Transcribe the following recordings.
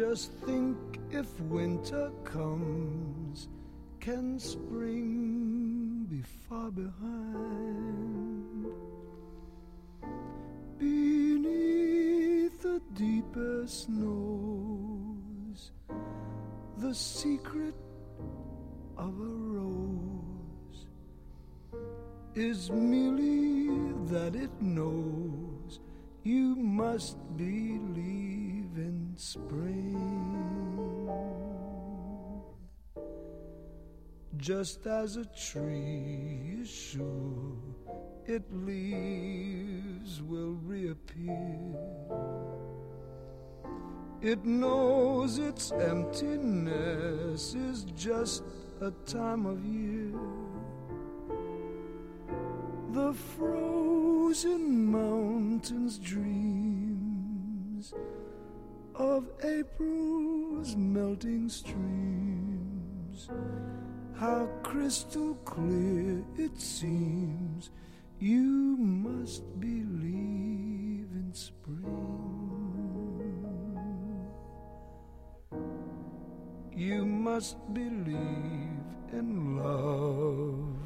Just think if winter comes, can spring be far behind? Beneath the deepest snows, the secret of a rose is merely that it knows you must believe spring. Just as a tree is sure its leaves will reappear. It knows its emptiness is just a time of year. The frozen mountains dreams of April's melting streams. How crystal clear it seems you must believe in spring. You must believe in love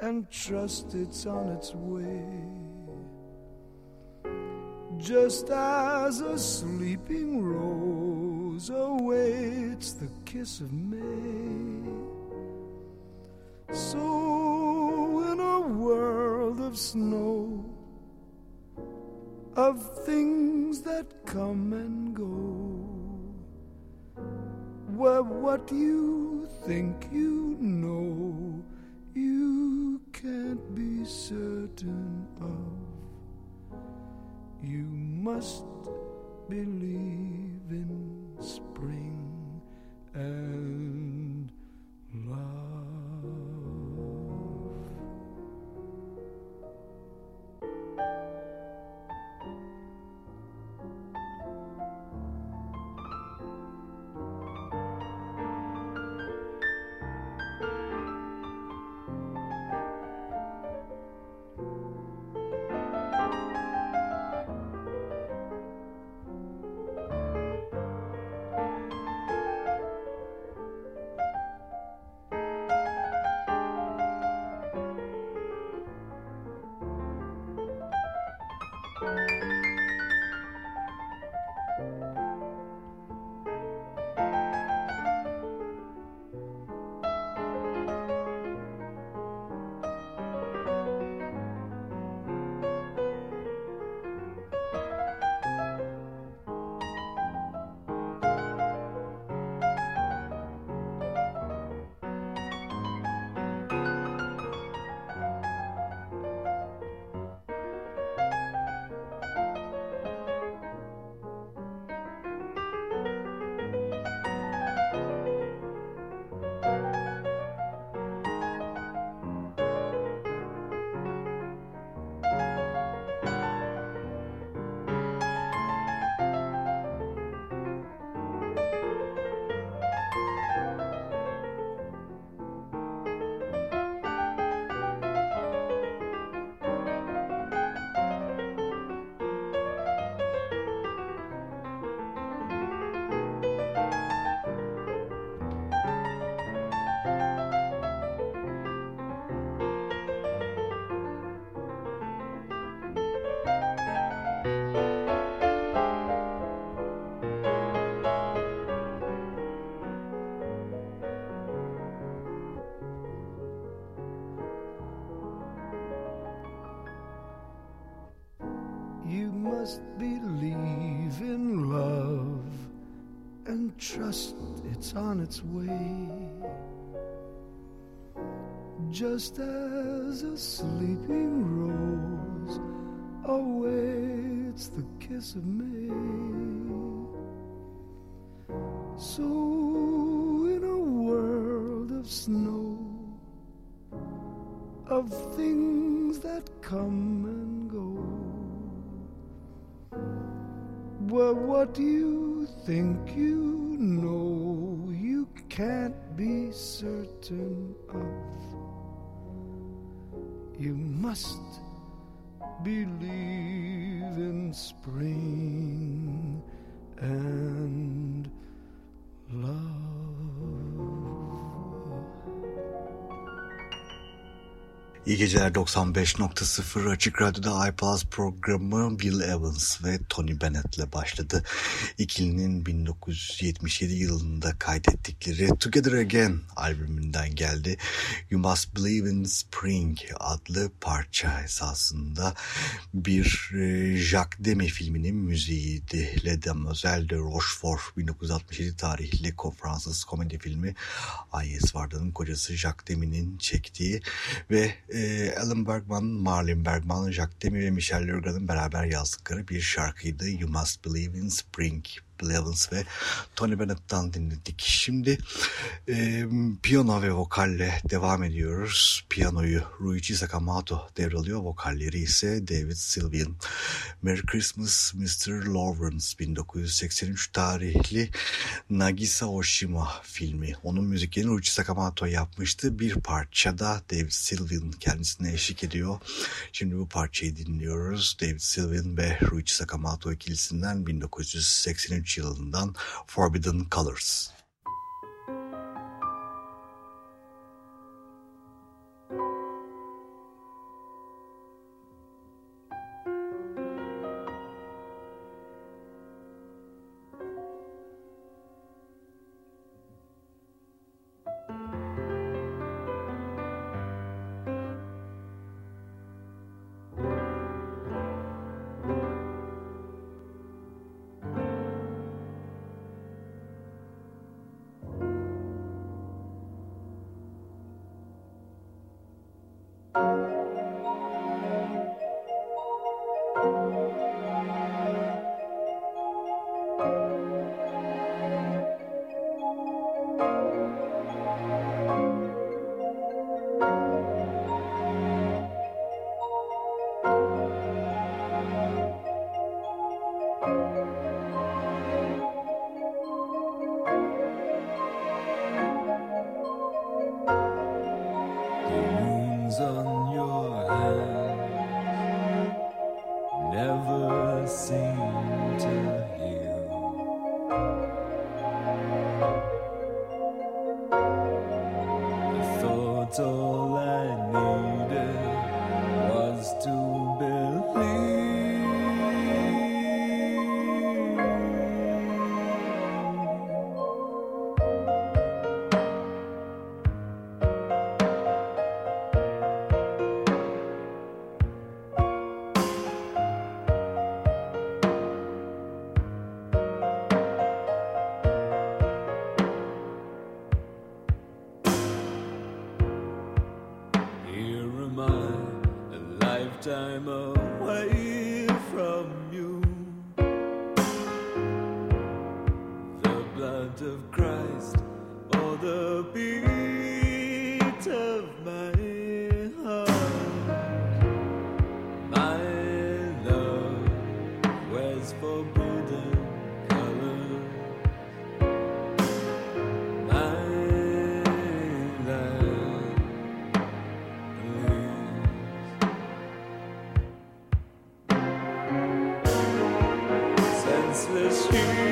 and trust it's on its way. Just as a sleeping rose awaits the kiss of May. So, in a world of snow, of things that come and go, where what you think you know you can't be certain of. You must believe in spring and it's way. Just as a sleeping rose awaits the kiss of May. So, in a world of snow, of things that come and go, well, what do you think you be certain of. You must believe in spring and love. İyi geceler 95.0 Açık Radyo'da iPlus programı Bill Evans ve Tony Bennett ile başladı. İkilinin 1977 yılında kaydettikleri Together Again albümünden geldi. You Must Believe in Spring adlı parça esasında bir e, Jacques Demy filminin müziğiydi. Le Demoiselle de Rochefort 1967 tarihli Fransız komedi filmi Agnes Varda'nın kocası Jacques Demy'nin çektiği ve e, Alan Bergman, Marlon Bergman, Jacques Demy ve Michel Legrand'ın beraber yazdıkları bir şarkıydı. You Must Believe in Spring Bill ve Tony Bennett'tan dinledik. Şimdi e, piyano ve vokalle devam ediyoruz. Piyanoyu Ruichi Sakamoto devralıyor. Vokalleri ise David Sylvian. Merry Christmas Mr. Lawrence 1983 tarihli Nagisa Oshima filmi. Onun müziklerini Ruichi Sakamoto yapmıştı. Bir parçada David Sylvian kendisine eşlik ediyor. Şimdi bu parçayı dinliyoruz. David Sylvian ve Ruichi Sakamoto ikilisinden 1983 yılından Forbidden Colors. I'm a soul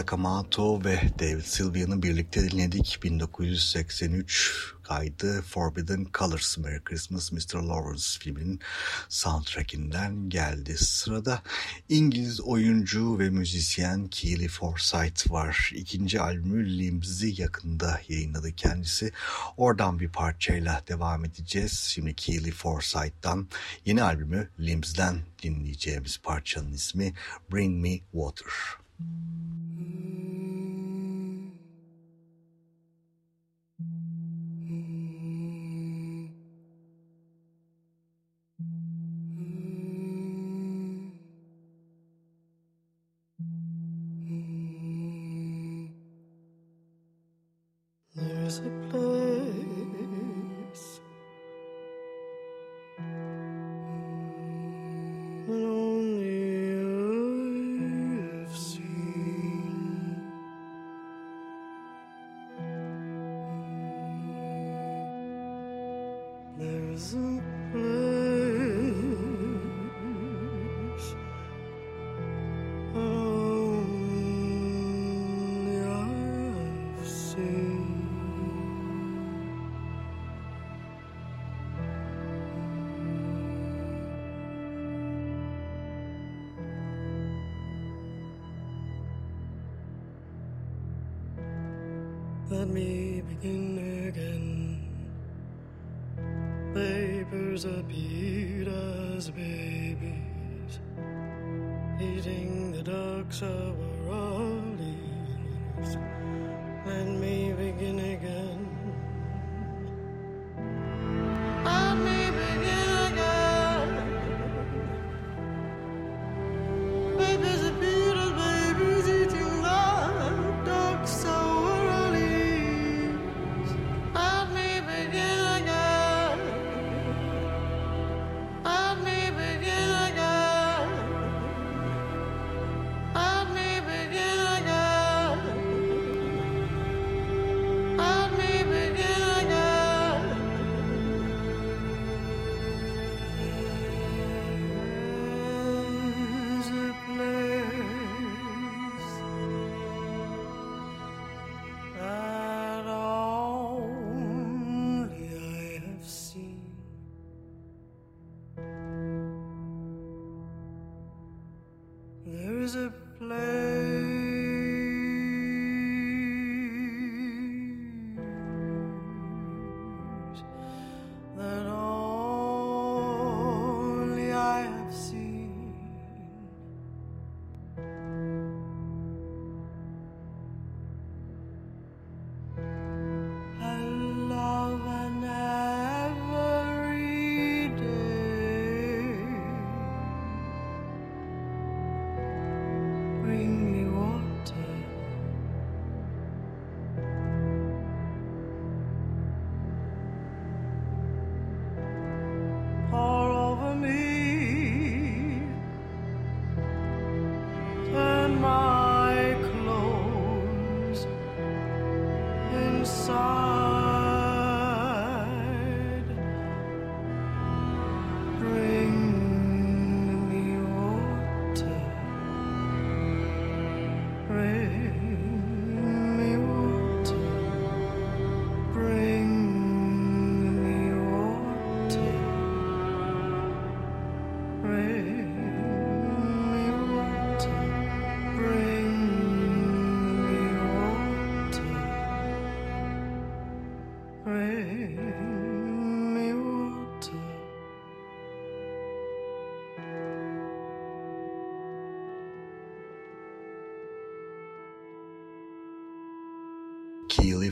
Sakamoto ve David Sylvia'nı birlikte dinledik. 1983 kaydı Forbidden Colors Merry Christmas Mr. Lawrence filminin soundtrackinden geldi. Sırada İngiliz oyuncu ve müzisyen Keely Forsyth var. İkinci albümü Limbs'i yakında yayınladı kendisi. Oradan bir parçayla devam edeceğiz. Şimdi Keely Forsyth'tan yeni albümü Limbs'den dinleyeceğimiz parçanın ismi Bring Me Water. Let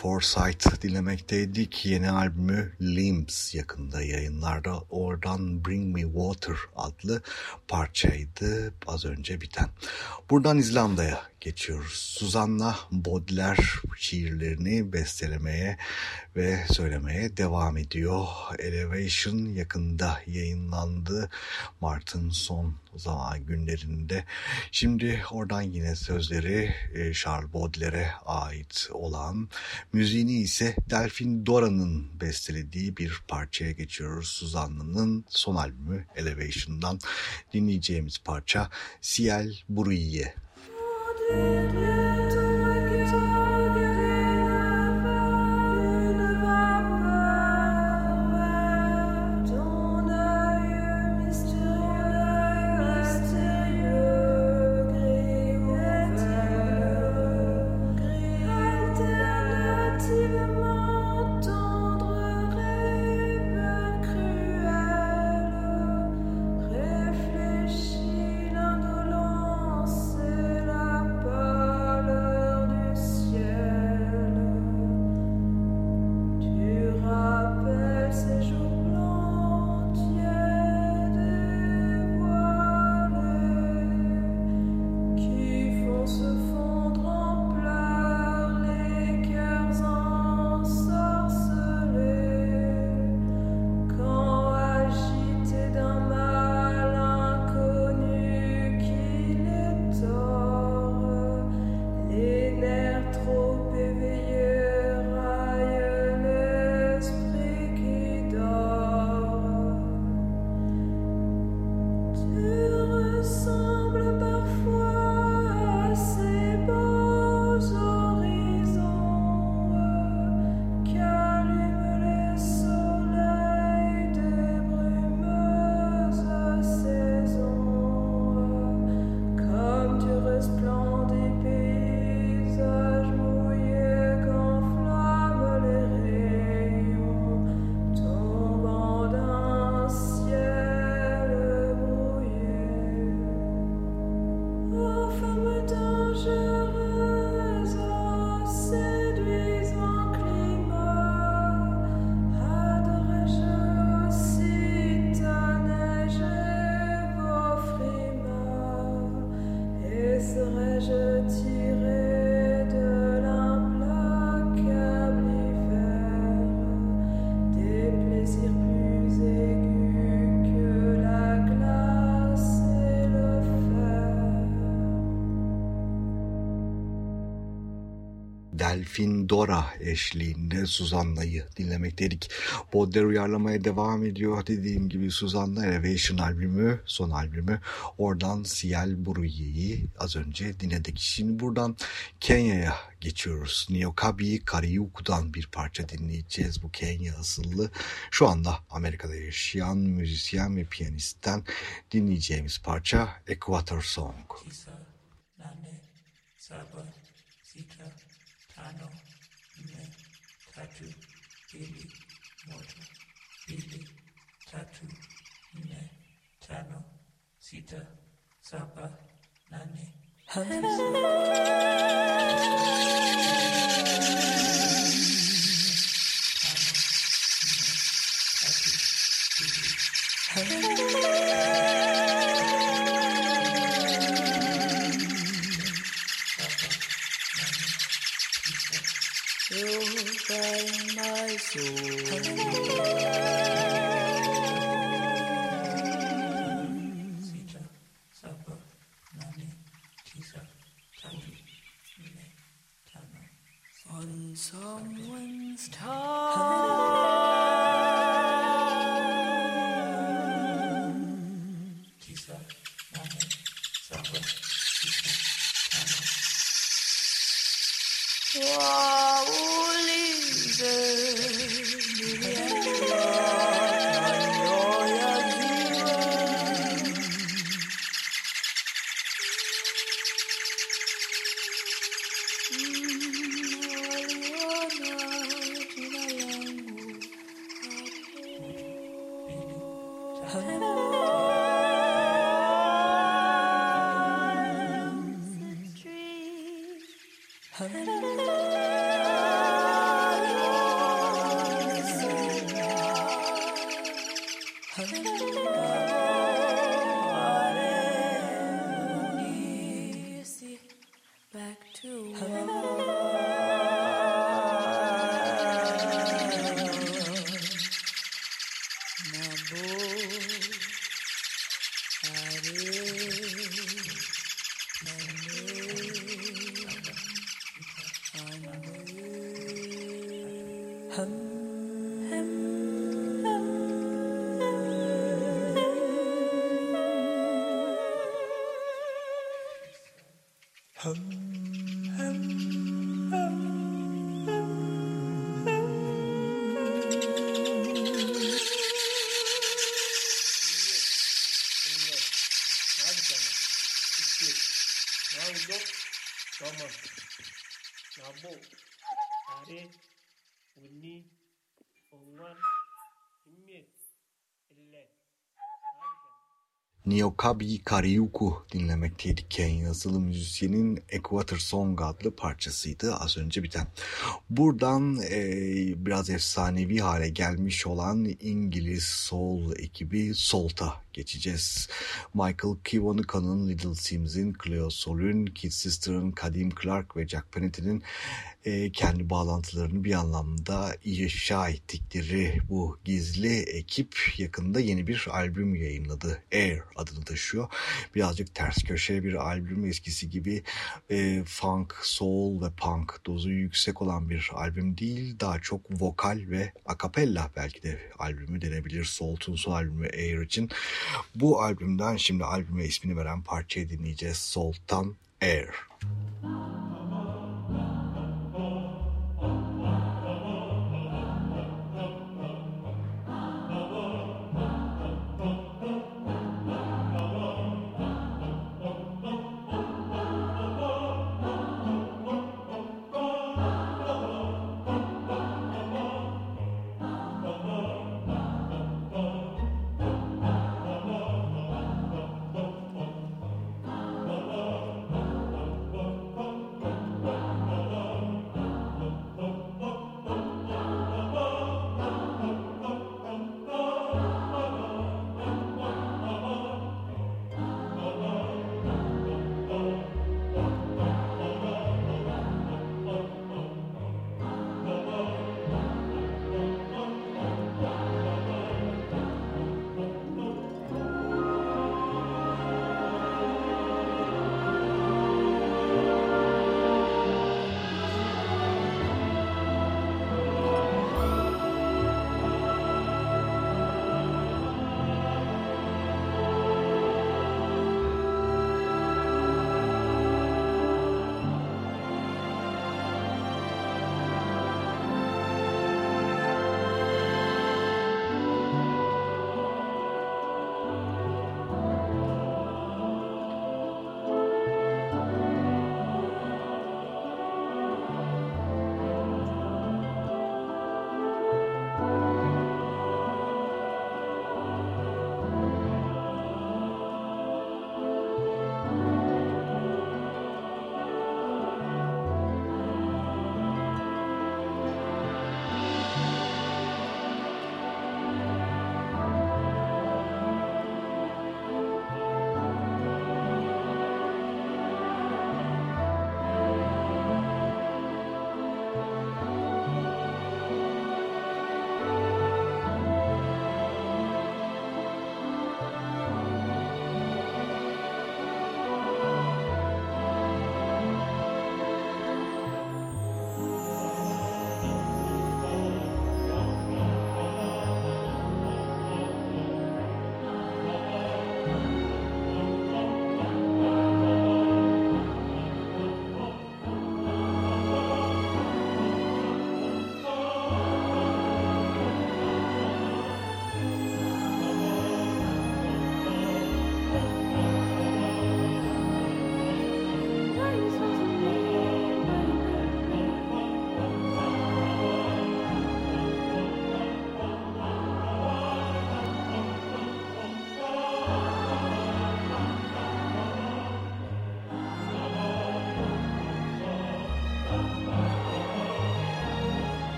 Forsyth dinlemekteydik. Yeni albümü Limbs yakında yayınlarda. Oradan Bring Me Water adlı parçaydı az önce biten. Buradan İzlanda'ya geçiyoruz. Suzanna Baudelaire şiirlerini bestelemeye ve söylemeye devam ediyor. Elevation yakında yayınlandı. Mart'ın son zaman günlerinde. Şimdi oradan yine sözleri e, Charles Baudelaire'e ait olan müziğini ise Delphine Dora'nın bestelediği bir parçaya geçiyoruz. Suzanna'nın son albümü Elevation'dan dinleyeceğimiz parça Ciel Bruyne. Réfléchis Delfin Dora eşliğinde Suzanna'yı dinlemekteydik. Baudelaire uyarlamaya devam ediyor. Dediğim gibi Suzanna Elevation albümü, son albümü. Oradan Ciel Bruyne'yi az önce dinledik. Şimdi buradan Kenya'ya geçiyoruz. Niokabi Kariuku'dan bir parça dinleyeceğiz. Bu Kenya asıllı. Şu anda Amerika'da yaşayan müzisyen ve piyanistten dinleyeceğimiz parça Equator Song. saba, tano, nne, tatu, mbili, moja, mbili, tatu, nne, tano, sita, saba, nane, find my soul. Niokabi Karyuku dinlemekteydik. Yazılı müzisyenin Equator Song adlı parçasıydı az önce biten. Buradan e, biraz efsanevi hale gelmiş olan İngiliz soul ekibi Salt'a geçeceğiz. Michael Kiwanuka'nın Little Sims'in, Cleo Sol'ün, Kid Sister'ın, Kadim Clark ve Jack Pennety'nin e, kendi bağlantılarını bir anlamda ifşa ettikleri bu gizli ekip yakında yeni bir albüm yayınladı. Air adını taşıyor. Birazcık ters köşe bir albüm eskisi gibi e, funk, soul ve punk dozu yüksek olan bir albüm değil. Daha çok vokal ve akapella belki de albümü denebilir. Salt'un son albümü Air için. Bu albümden şimdi albüme ismini veren parçayı dinleyeceğiz. Salt'tan Air. Thank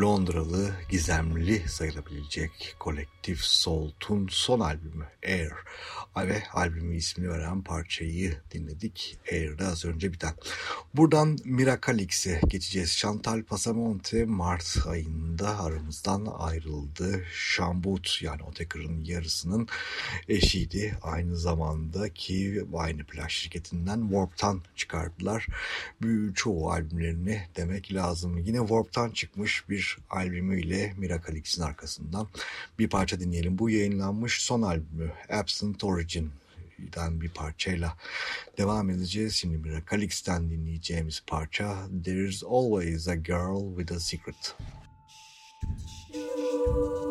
Londralı gizemli sayılabilecek kolektif Salt'un son albümü Air ve albümü ismini veren parçayı dinledik. Air'da az önce biten. Buradan Mirakalix'e geçeceğiz. Chantal Pasamonte Mart ayında aramızdan ayrıldı. Şambut yani Oteker'ın yarısının eşiydi. Aynı zamanda ki aynı plaj şirketinden Warp'tan çıkardılar. Çoğu albümlerini demek lazım. Yine Warp'tan çıkmış bir albümüyle Mirakalix'in arkasından bir parça dinleyelim. Bu yayınlanmış son albümü Absent Origin'den bir parçayla devam edeceğiz. Şimdi Mirakalix'ten dinleyeceğimiz parça There's Always a Girl with a Secret. Into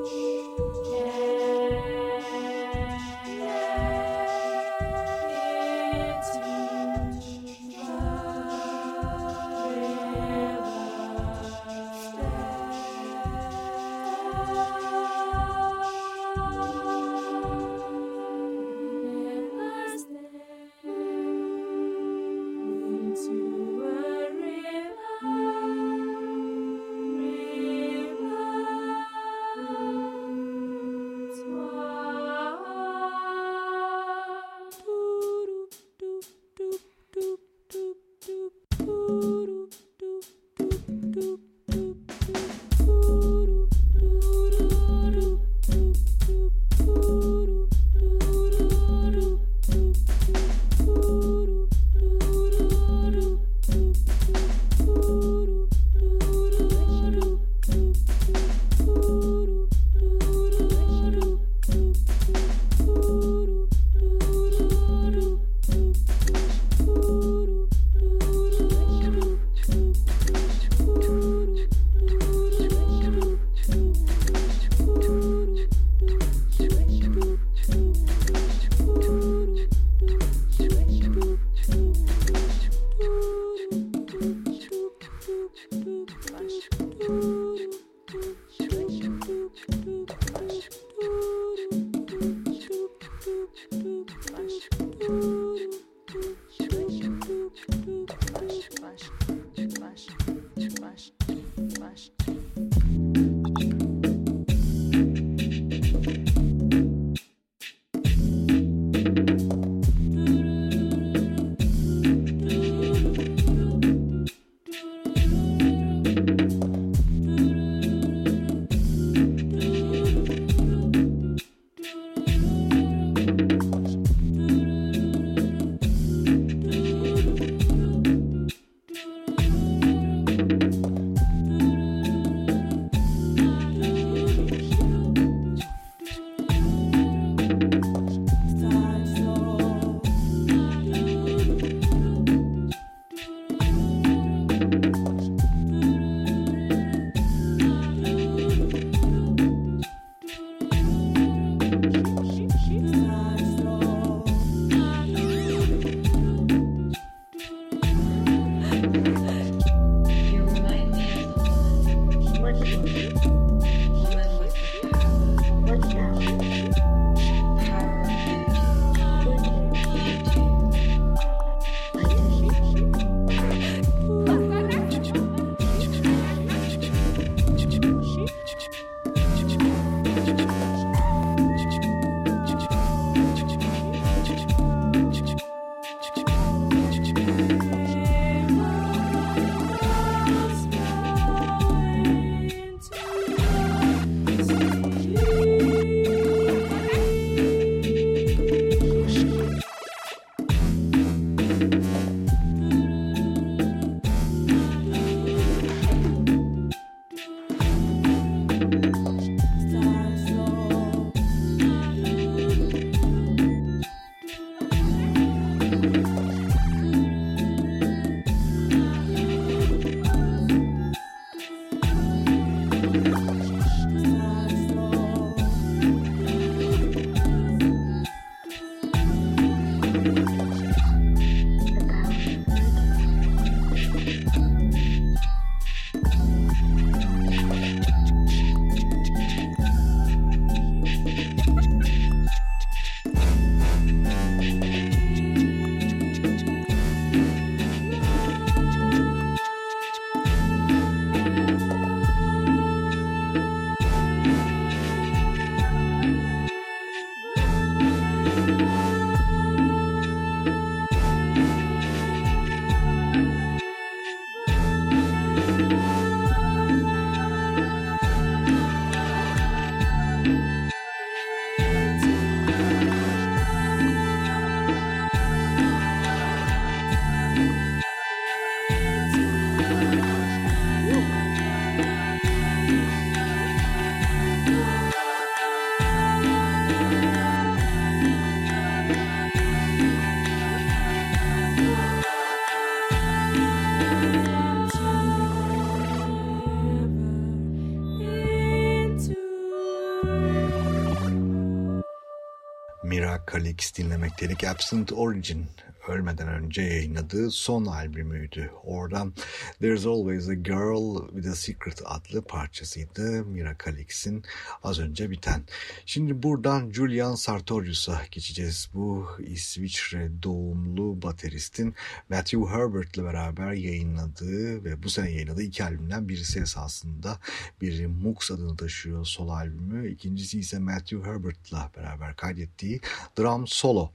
dinlemekteydik. Absent Origin ölmeden önce yayınladığı son albümüydü. Oradan There's Always a Girl with a Secret adlı parçasıydı Mira Calix'in az önce biten. Şimdi buradan Julian Sartorius'a geçeceğiz. Bu İsviçre doğumlu bateristin Matthew Herbert'le beraber yayınladığı ve bu sene yayınladığı iki albümden birisi esasında biri Mux adını taşıyor solo albümü. İkincisi ise Matthew Herbert'la beraber kaydettiği Drum Solo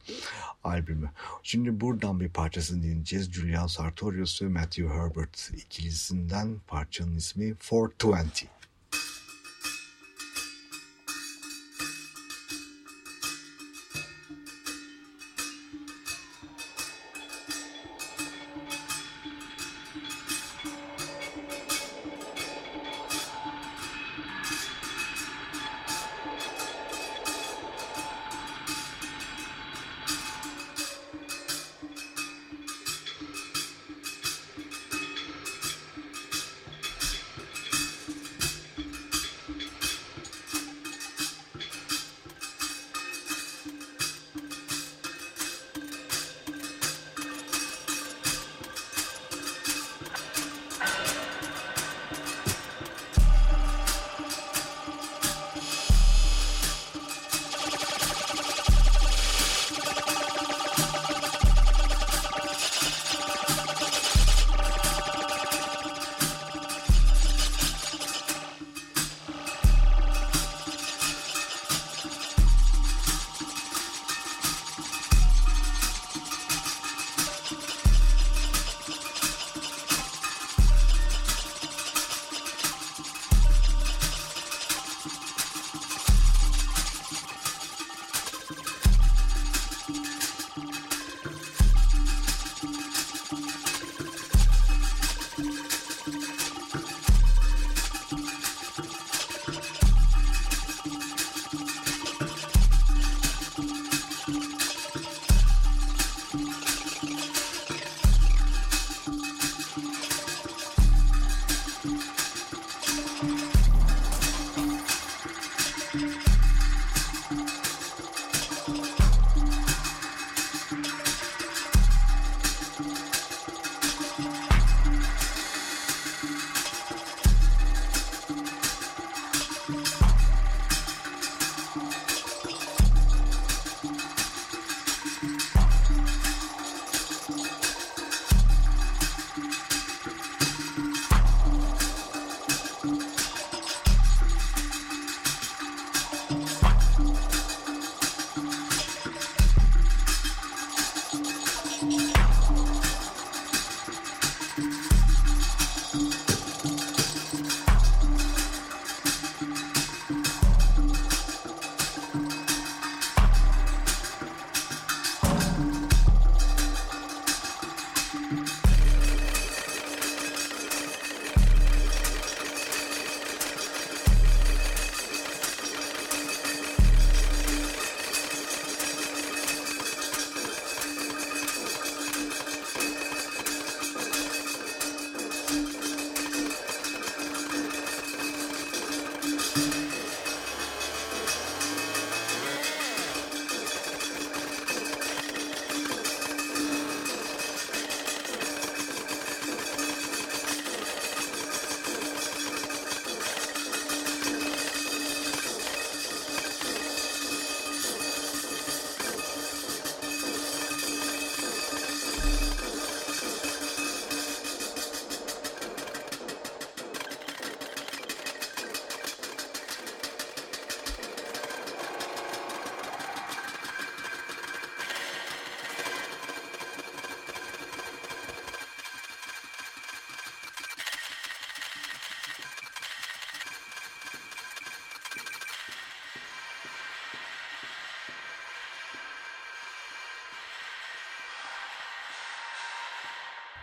albümü. Şimdi buradan bir parçasını dinleyeceğiz. Julian Sartorius ve Matthew Herbert ikilisinden parçanın ismi 420.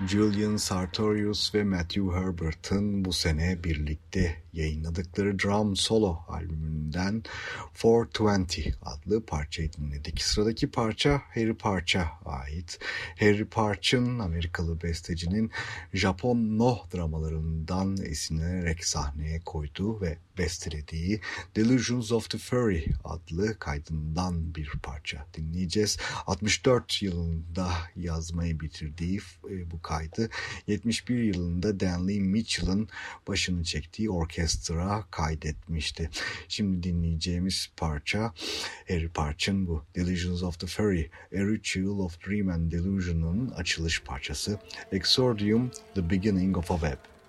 Julian Sartorius ve Matthew Herbert'ın bu sene birlikte yayınladıkları Drum Solo albümünden 420 adlı parçayı dinledik. Sıradaki parça Harry Parch'a ait. Harry Parch'ın Amerikalı bestecinin Japon no dramalarından esinlenerek sahneye koyduğu ve bestelediği Delusions of the Furry adlı kaydından bir parça dinleyeceğiz. 64 yılında yazmayı bitirdiği e, bu kaydı 71 yılında Danley Mitchell'ın başını çektiği orkestra kaydetmişti. Şimdi dinleyeceğimiz parça Harry Parch'ın bu Delusions of the Furry, A Ritual of Dream and Delusion'un açılış parçası Exordium, The Beginning of a Web.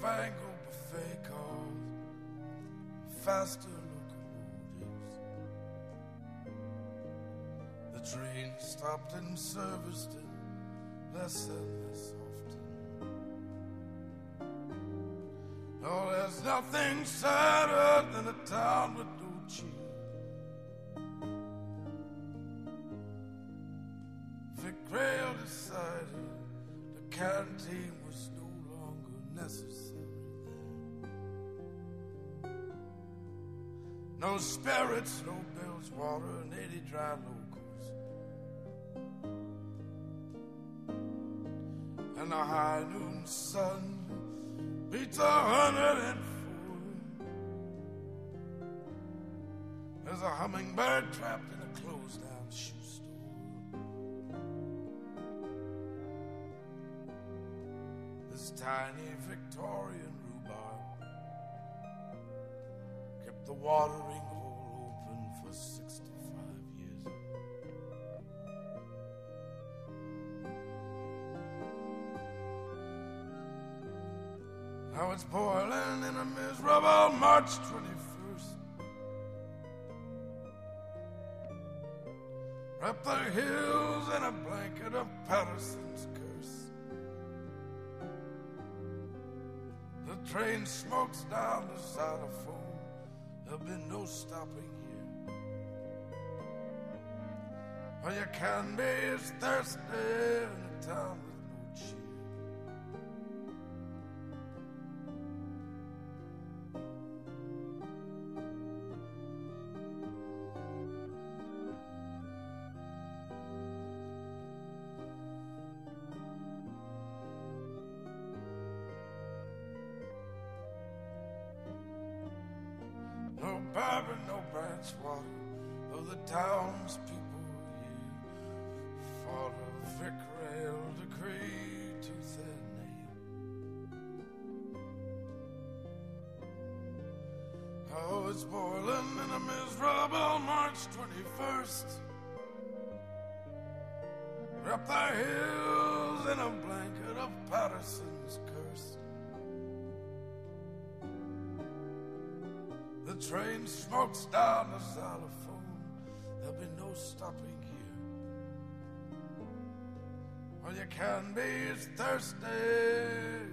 Newfangled buffet cars, faster locomotives. The train stopped and serviced it less and less often. Oh, there's nothing sadder than a town with sun beats a hundred and four. There's a hummingbird trapped in a closed down shoe store. This tiny Victorian rhubarb kept the watering hole open for 65 Now it's boiling in a miserable March 21st. Wrap the hills in a blanket of Patterson's curse. The train smokes down the xylophone. There'll be no stopping here. All you can be is thirsty in a town It's boiling in a miserable March 21st. Wrap the hills in a blanket of Patterson's curse. The train smokes down the xylophone. There'll be no stopping here. All you can be is thirsty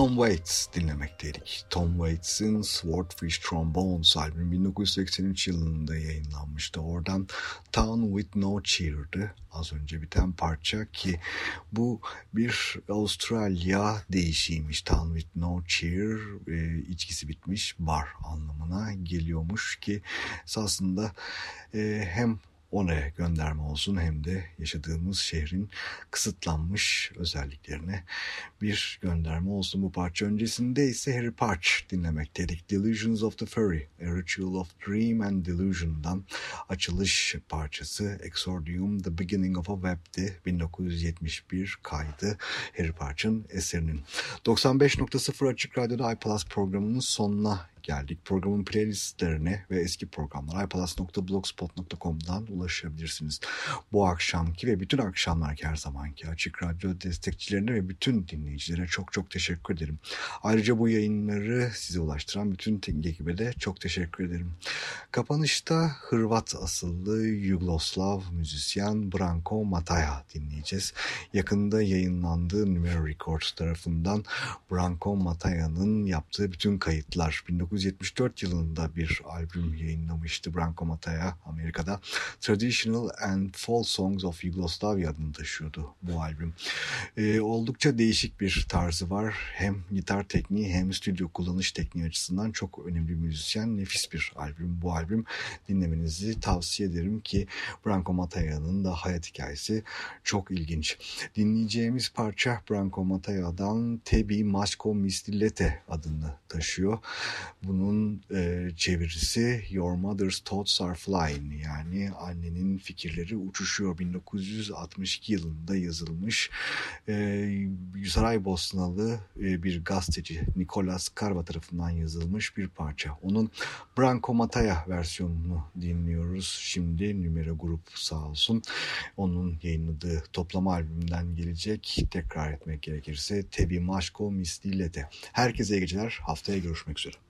Tom Waits dinlemekteydik. Tom Waits'in Swordfish Trombones albümü 1983 yılında yayınlanmıştı. Oradan Town With No Cheer'dı az önce biten parça ki bu bir Avustralya deyişiymiş. Town With No Cheer e, içkisi bitmiş bar anlamına geliyormuş ki esasında e, hem oraya gönderme olsun hem de yaşadığımız şehrin kısıtlanmış özelliklerine bir gönderme olsun bu parça. Öncesinde ise Harry Parch dinlemekteydik. Delusions of the Fairy, A Ritual of Dream and Delusion'dan açılış parçası Exordium, The Beginning of a Web'di. 1971 kaydı Harry Parch'ın eserinin. 95.0 Açık Radyo'da iPlus programının sonuna geldik. Programın playlistlerine ve eski programlara iPlus.blogspot.com'dan ulaşabilirsiniz. Bu akşamki ve bütün akşamlarki her zamanki Açık Radyo destekçilerine ve bütün dinleyicilere çok çok teşekkür ederim. Ayrıca bu yayınları size ulaştıran bütün ekibe de çok teşekkür ederim. Kapanışta Hırvat asıllı Yugoslav müzisyen Branko Mataya dinleyeceğiz. Yakında yayınlandığı Numero Records tarafından Branko Mataya'nın yaptığı bütün kayıtlar 19 1974 yılında bir albüm yayınlamıştı Branko Mataya Amerika'da. Traditional and Fall Songs of Yugoslavia adını taşıyordu bu albüm. Ee, oldukça değişik bir tarzı var. Hem gitar tekniği hem stüdyo kullanış tekniği açısından çok önemli bir müzisyen. Nefis bir albüm bu albüm. Dinlemenizi tavsiye ederim ki Branko Mataya'nın da hayat hikayesi çok ilginç. Dinleyeceğimiz parça Branko Mataya'dan Tebi Masko Mistilete adını taşıyor. Bunun e, çevirisi Your Mother's Thoughts Are Flying yani annenin fikirleri uçuşuyor 1962 yılında yazılmış e, Saraybosnalı e, bir gazeteci Nikolas Karva tarafından yazılmış bir parça. Onun Branko Mataya versiyonunu dinliyoruz. Şimdi Numero Grup sağ olsun. Onun yayınladığı toplama albümünden gelecek. Tekrar etmek gerekirse Tebi Maşko Misdilete. Herkese iyi geceler. Haftaya görüşmek üzere.